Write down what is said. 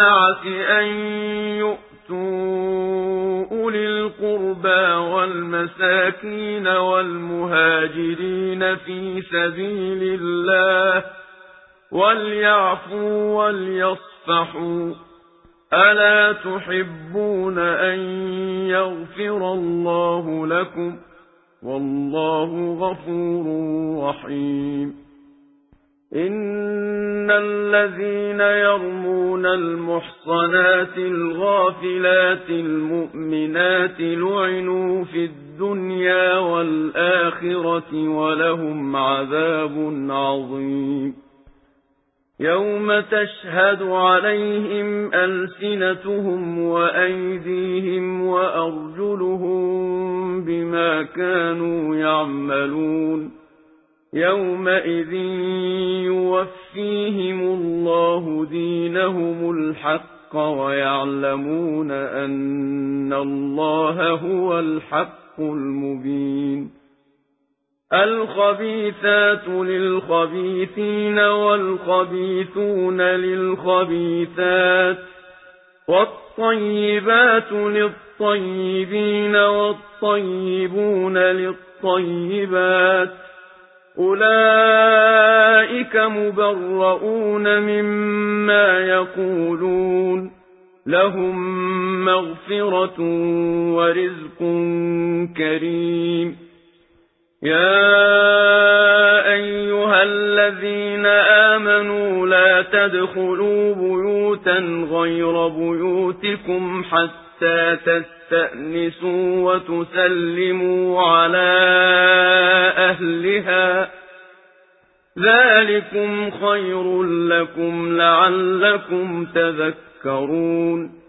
والسعة أن يؤتوا أولي القربى والمساكين والمهاجرين في سبيل الله وليعفوا وليصفحوا. ألا تحبون أن يغفر الله لكم؟ والله غفور رحيم. إن الذين يرمون المحصنات الغافلات المؤمنات لعنوا في الدنيا والآخرة ولهم عذاب عظيم يوم تشهد عليهم ألسنتهم وأيديهم وأرجلهم بما كانوا يعملون يومئذ يوفيهم الله دينهم الحق ويعلمون أن الله هو الحق المبين الخبيثات للخبيثين والخبيثون للخبيثات والطيبات للطيبين والطيبون للطيبات أولئك مبرؤون مما يقولون لهم مغفرة ورزق كريم يا أيها الذين آمنوا لا تدخلوا بيوتا غير بيوتكم حتى تستأنسوا وتسلموا على ذلكم خير لكم لعلكم تذكرون